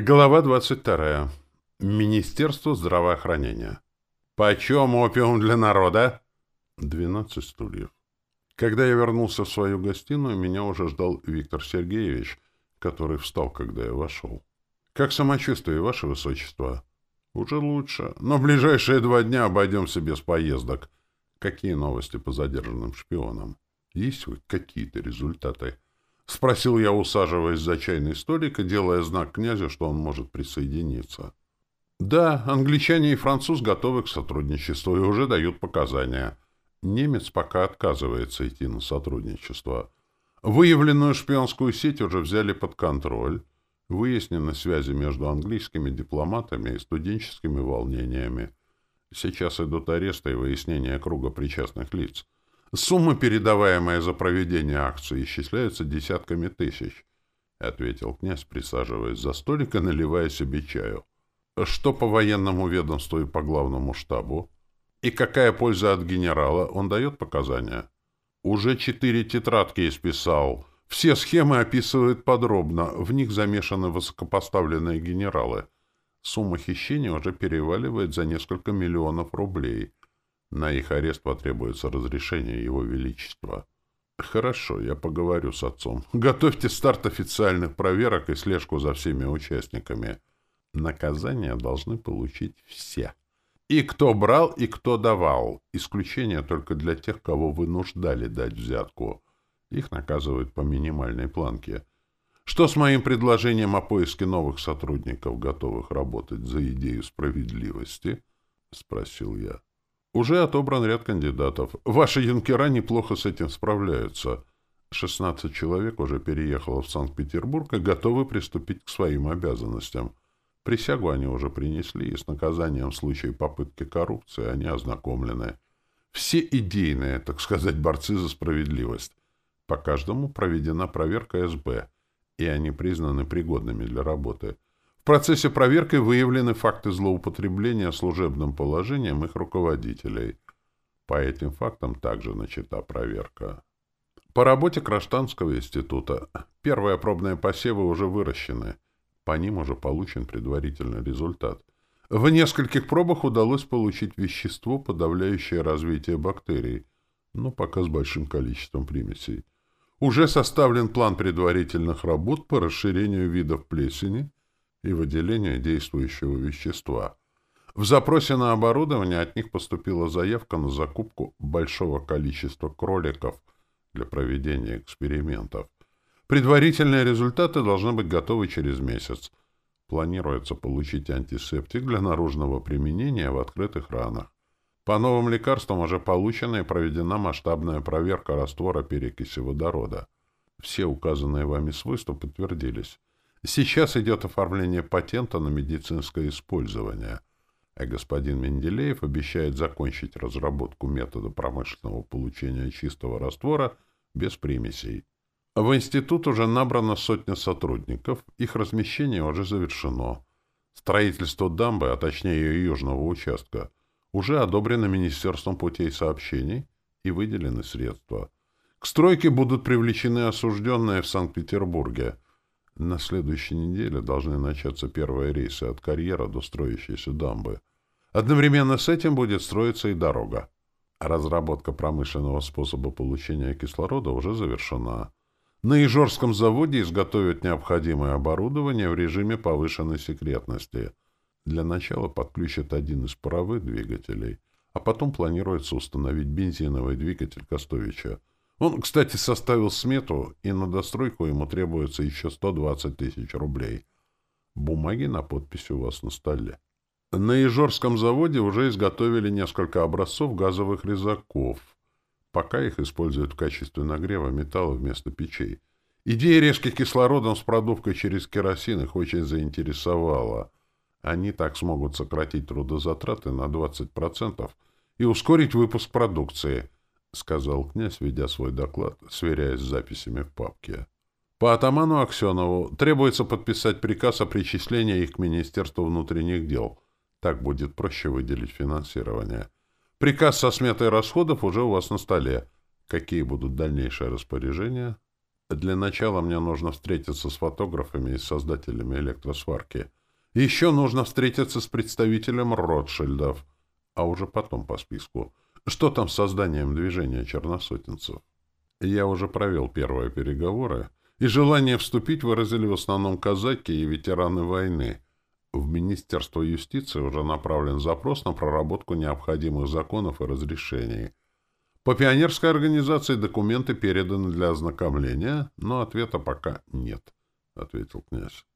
Глава 22. Министерство здравоохранения. Почем опиум для народа? 12 стульев. Когда я вернулся в свою гостиную, меня уже ждал Виктор Сергеевич, который встал, когда я вошел. Как самочувствие, ваше высочество? Уже лучше, но ближайшие два дня обойдемся без поездок. Какие новости по задержанным шпионам? Есть хоть какие-то результаты? — Спросил я, усаживаясь за чайный столик и делая знак князю, что он может присоединиться. Да, англичане и француз готовы к сотрудничеству и уже дают показания. Немец пока отказывается идти на сотрудничество. Выявленную шпионскую сеть уже взяли под контроль. Выяснены связи между английскими дипломатами и студенческими волнениями. Сейчас идут аресты и выяснения круга причастных лиц. Сумма, передаваемая за проведение акции, исчисляется десятками тысяч, — ответил князь, присаживаясь за столик и наливая себе чаю. Что по военному ведомству и по главному штабу? И какая польза от генерала? Он дает показания? Уже четыре тетрадки исписал. Все схемы описывает подробно. В них замешаны высокопоставленные генералы. Сумма хищения уже переваливает за несколько миллионов рублей — на их арест потребуется разрешение его величества. Хорошо, я поговорю с отцом. Готовьте старт официальных проверок и слежку за всеми участниками. Наказания должны получить все. И кто брал, и кто давал. Исключение только для тех, кого вы нуждали дать взятку. Их наказывают по минимальной планке. Что с моим предложением о поиске новых сотрудников, готовых работать за идею справедливости? — спросил я. Уже отобран ряд кандидатов. Ваши юнкера неплохо с этим справляются. 16 человек уже переехало в Санкт-Петербург и готовы приступить к своим обязанностям. Присягу они уже принесли, и с наказанием в случае попытки коррупции они ознакомлены. Все идейные, так сказать, борцы за справедливость. По каждому проведена проверка СБ, и они признаны пригодными для работы – процессе проверки выявлены факты злоупотребления служебным положением их руководителей. По этим фактам также начата проверка. По работе Краштанского института первые пробные посевы уже выращены. По ним уже получен предварительный результат. В нескольких пробах удалось получить вещество, подавляющее развитие бактерий, но пока с большим количеством примесей. Уже составлен план предварительных работ по расширению видов плесени – и выделение действующего вещества. В запросе на оборудование от них поступила заявка на закупку большого количества кроликов для проведения экспериментов. Предварительные результаты должны быть готовы через месяц. Планируется получить антисептик для наружного применения в открытых ранах. По новым лекарствам уже получена и проведена масштабная проверка раствора перекиси водорода. Все указанные вами свойства подтвердились. Сейчас идет оформление патента на медицинское использование, а господин Менделеев обещает закончить разработку метода промышленного получения чистого раствора без примесей. В институт уже набрано сотня сотрудников, их размещение уже завершено. Строительство дамбы, а точнее ее южного участка, уже одобрено Министерством путей сообщений и выделены средства. К стройке будут привлечены осужденные в Санкт-Петербурге – на следующей неделе должны начаться первые рейсы от карьера до строящейся дамбы. Одновременно с этим будет строиться и дорога. Разработка промышленного способа получения кислорода уже завершена. На Ижорском заводе изготовят необходимое оборудование в режиме повышенной секретности. Для начала подключат один из паровых двигателей, а потом планируется установить бензиновый двигатель Костовича – он, кстати, составил смету, и на достройку ему требуется еще 120 тысяч рублей. Бумаги на подпись у вас на столе. На Ижорском заводе уже изготовили несколько образцов газовых резаков, пока их используют в качестве нагрева металла вместо печей. Идея резки кислородом с продувкой через керосин их очень заинтересовала. Они так смогут сократить трудозатраты на 20% и ускорить выпуск продукции – сказал князь, ведя свой доклад, сверяясь с записями в папке. По атаману Аксенову требуется подписать приказ о причислении их к Министерству внутренних дел. Так будет проще выделить финансирование. Приказ со сметой расходов уже у вас на столе. Какие будут дальнейшие распоряжения? Для начала мне нужно встретиться с фотографами и создателями электросварки. Еще нужно встретиться с представителем Ротшильдов, а уже потом по списку — что там с созданием движения черносотенцев? Я уже провел первые переговоры, и желание вступить выразили в основном казаки и ветераны войны. В Министерство юстиции уже направлен запрос на проработку необходимых законов и разрешений. По пионерской организации документы переданы для ознакомления, но ответа пока нет, — ответил князь.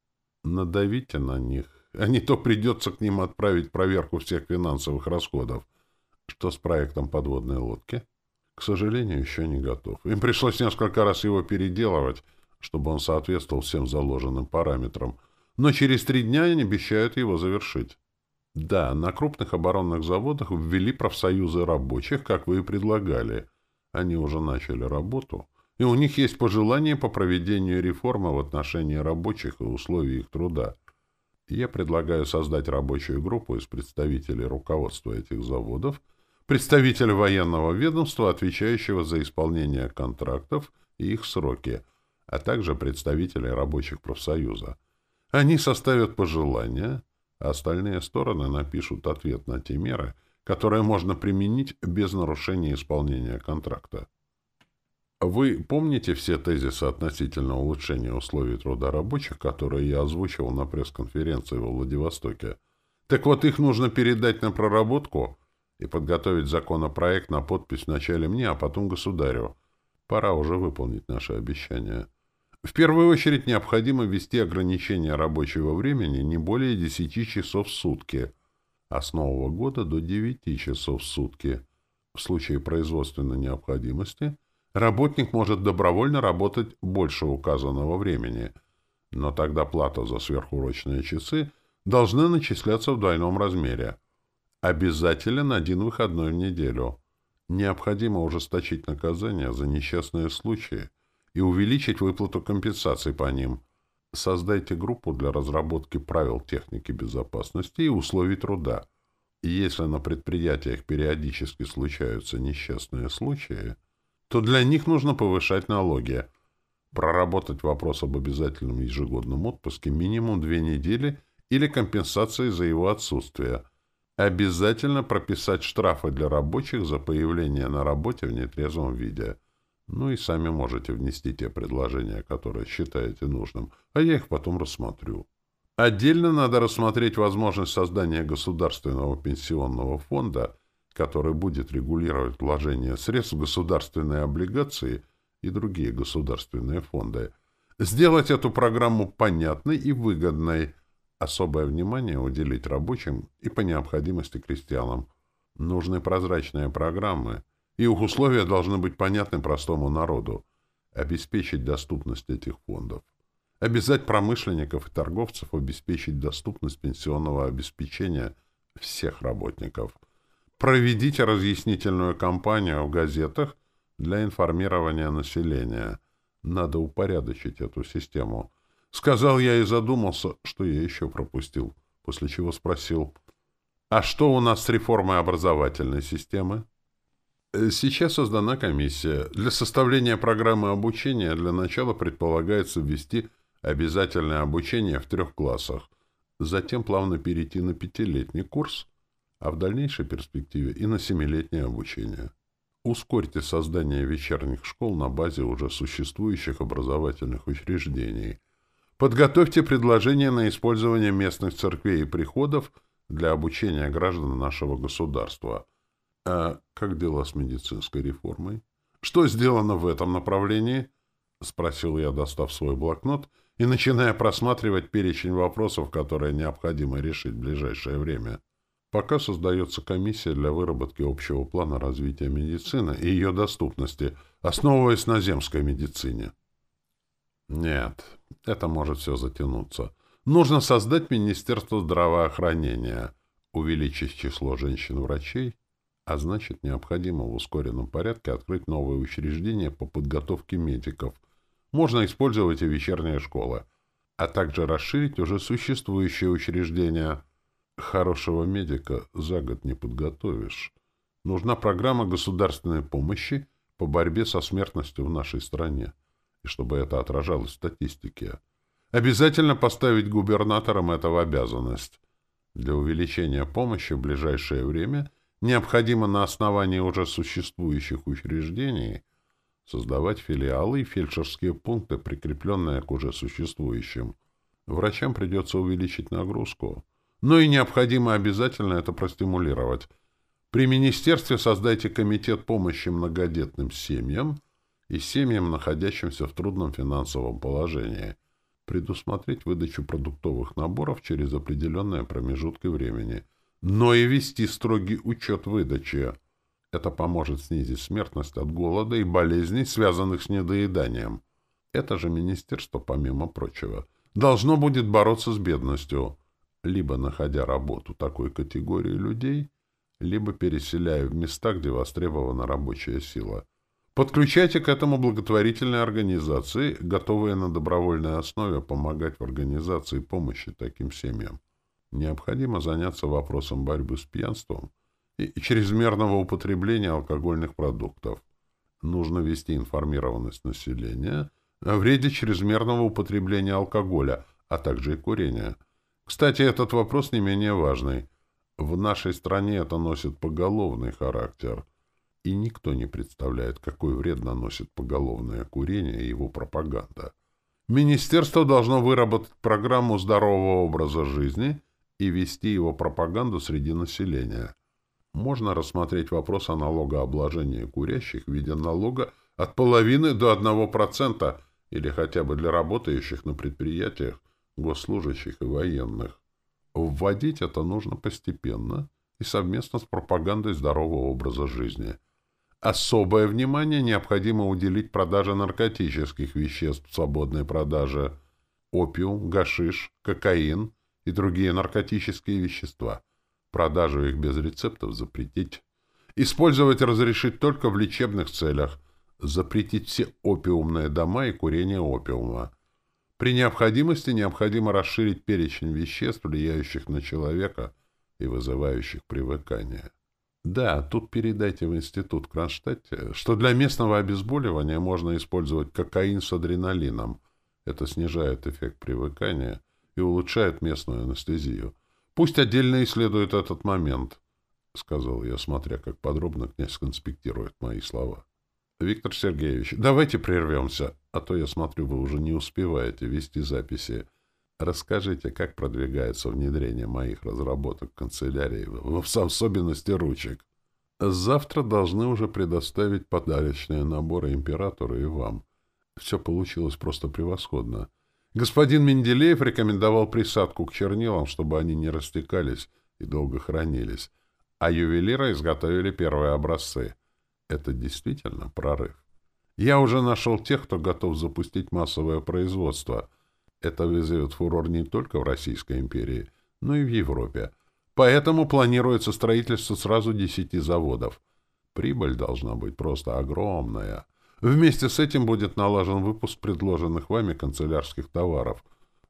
Надавите на них, а не то придется к ним отправить проверку всех финансовых расходов — что с проектом подводной лодки, к сожалению, еще не готов. Им пришлось несколько раз его переделывать, чтобы он соответствовал всем заложенным параметрам, но через три дня они обещают его завершить. Да, на крупных оборонных заводах ввели профсоюзы рабочих, как вы и предлагали. Они уже начали работу, и у них есть пожелания по проведению реформы в отношении рабочих и условий их труда. Я предлагаю создать рабочую группу из представителей руководства этих заводов – Представитель военного ведомства, отвечающего за исполнение контрактов и их сроки, а также представители рабочих профсоюза. Они составят пожелания, а остальные стороны напишут ответ на те меры, которые можно применить без нарушения исполнения контракта. Вы помните все тезисы относительно улучшения условий труда рабочих, которые я озвучивал на пресс-конференции во Владивостоке? Так вот, их нужно передать на проработку – и подготовить законопроект на подпись вначале мне, а потом государю. Пора уже выполнить наши обещания. В первую очередь необходимо ввести ограничение рабочего времени не более 10 часов в сутки, а с нового года до 9 часов в сутки. В случае производственной необходимости работник может добровольно работать больше указанного времени, но тогда плата за сверхурочные часы должна начисляться в двойном размере – Обязательно один выходной в неделю. Необходимо ужесточить наказания за несчастные случаи и увеличить выплату компенсаций по ним. Создайте группу для разработки правил техники безопасности и условий труда. И если на предприятиях периодически случаются несчастные случаи, то для них нужно повышать налоги. Проработать вопрос об обязательном ежегодном отпуске минимум две недели или компенсации за его отсутствие – обязательно прописать штрафы для рабочих за появление на работе в нетрезвом виде. Ну и сами можете внести те предложения, которые считаете нужным, а я их потом рассмотрю. Отдельно надо рассмотреть возможность создания государственного пенсионного фонда, который будет регулировать вложение средств в государственные облигации и другие государственные фонды. Сделать эту программу понятной и выгодной – Особое внимание уделить рабочим и по необходимости крестьянам. Нужны прозрачные программы, и их условия должны быть понятны простому народу. Обеспечить доступность этих фондов. Обязать промышленников и торговцев обеспечить доступность пенсионного обеспечения всех работников. Проведите разъяснительную кампанию в газетах для информирования населения. Надо упорядочить эту систему – Сказал я и задумался, что я еще пропустил, после чего спросил, «А что у нас с реформой образовательной системы?» э, Сейчас создана комиссия. Для составления программы обучения для начала предполагается ввести обязательное обучение в трех классах, затем плавно перейти на пятилетний курс, а в дальнейшей перспективе и на семилетнее обучение. Ускорьте создание вечерних школ на базе уже существующих образовательных учреждений, Подготовьте предложение на использование местных церквей и приходов для обучения граждан нашего государства. А как дела с медицинской реформой? Что сделано в этом направлении? Спросил я, достав свой блокнот и начиная просматривать перечень вопросов, которые необходимо решить в ближайшее время. Пока создается комиссия для выработки общего плана развития медицины и ее доступности, основываясь на земской медицине. Нет, это может все затянуться. Нужно создать Министерство здравоохранения, увеличить число женщин-врачей, а значит, необходимо в ускоренном порядке открыть новые учреждения по подготовке медиков. Можно использовать и вечерние школы, а также расширить уже существующие учреждения. Хорошего медика за год не подготовишь. Нужна программа государственной помощи по борьбе со смертностью в нашей стране и чтобы это отражалось в статистике. Обязательно поставить губернаторам это в обязанность. Для увеличения помощи в ближайшее время необходимо на основании уже существующих учреждений создавать филиалы и фельдшерские пункты, прикрепленные к уже существующим. Врачам придется увеличить нагрузку. Но и необходимо обязательно это простимулировать. При министерстве создайте комитет помощи многодетным семьям – и семьям, находящимся в трудном финансовом положении, предусмотреть выдачу продуктовых наборов через определенные промежутки времени, но и вести строгий учет выдачи. Это поможет снизить смертность от голода и болезней, связанных с недоеданием. Это же министерство, помимо прочего, должно будет бороться с бедностью, либо находя работу такой категории людей, либо переселяя в места, где востребована рабочая сила – Подключайте к этому благотворительные организации, готовые на добровольной основе помогать в организации помощи таким семьям. Необходимо заняться вопросом борьбы с пьянством и чрезмерного употребления алкогольных продуктов. Нужно вести информированность населения о вреде чрезмерного употребления алкоголя, а также и курения. Кстати, этот вопрос не менее важный. В нашей стране это носит поголовный характер – и никто не представляет, какой вред наносит поголовное курение и его пропаганда. Министерство должно выработать программу здорового образа жизни и вести его пропаганду среди населения. Можно рассмотреть вопрос о налогообложении курящих в виде налога от половины до 1% или хотя бы для работающих на предприятиях, госслужащих и военных. Вводить это нужно постепенно и совместно с пропагандой здорового образа жизни – Особое внимание необходимо уделить продаже наркотических веществ в свободной продаже опиум, гашиш, кокаин и другие наркотические вещества. Продажу их без рецептов запретить. Использовать разрешить только в лечебных целях. Запретить все опиумные дома и курение опиума. При необходимости необходимо расширить перечень веществ, влияющих на человека и вызывающих привыкание. Да, тут передайте в институт Кронштадте, что для местного обезболивания можно использовать кокаин с адреналином. Это снижает эффект привыкания и улучшает местную анестезию. Пусть отдельно исследуют этот момент, — сказал я, смотря, как подробно князь конспектирует мои слова. — Виктор Сергеевич, давайте прервемся, а то, я смотрю, вы уже не успеваете вести записи. Расскажите, как продвигается внедрение моих разработок в канцелярии в особенности ручек. Завтра должны уже предоставить подарочные наборы императору и вам. Все получилось просто превосходно. Господин Менделеев рекомендовал присадку к чернилам, чтобы они не растекались и долго хранились, а ювелиры изготовили первые образцы. Это действительно прорыв. Я уже нашел тех, кто готов запустить массовое производство — это вызовет фурор не только в Российской империи, но и в Европе. Поэтому планируется строительство сразу 10 заводов. Прибыль должна быть просто огромная. Вместе с этим будет налажен выпуск предложенных вами канцелярских товаров.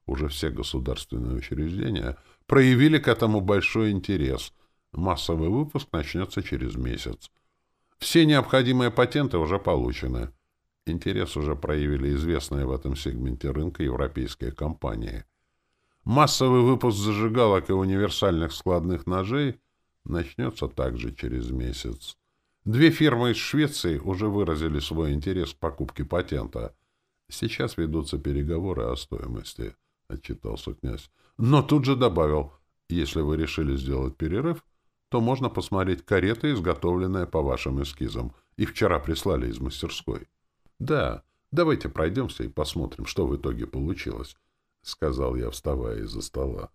Уже все государственные учреждения проявили к этому большой интерес. Массовый выпуск начнется через месяц. Все необходимые патенты уже получены интерес уже проявили известные в этом сегменте рынка европейские компании. Массовый выпуск зажигалок и универсальных складных ножей начнется также через месяц. Две фирмы из Швеции уже выразили свой интерес к покупке патента. Сейчас ведутся переговоры о стоимости, — отчитался князь. Но тут же добавил, если вы решили сделать перерыв, то можно посмотреть кареты, изготовленные по вашим эскизам. И вчера прислали из мастерской. Да, давайте пройдемся и посмотрим, что в итоге получилось», — сказал я, вставая из-за стола.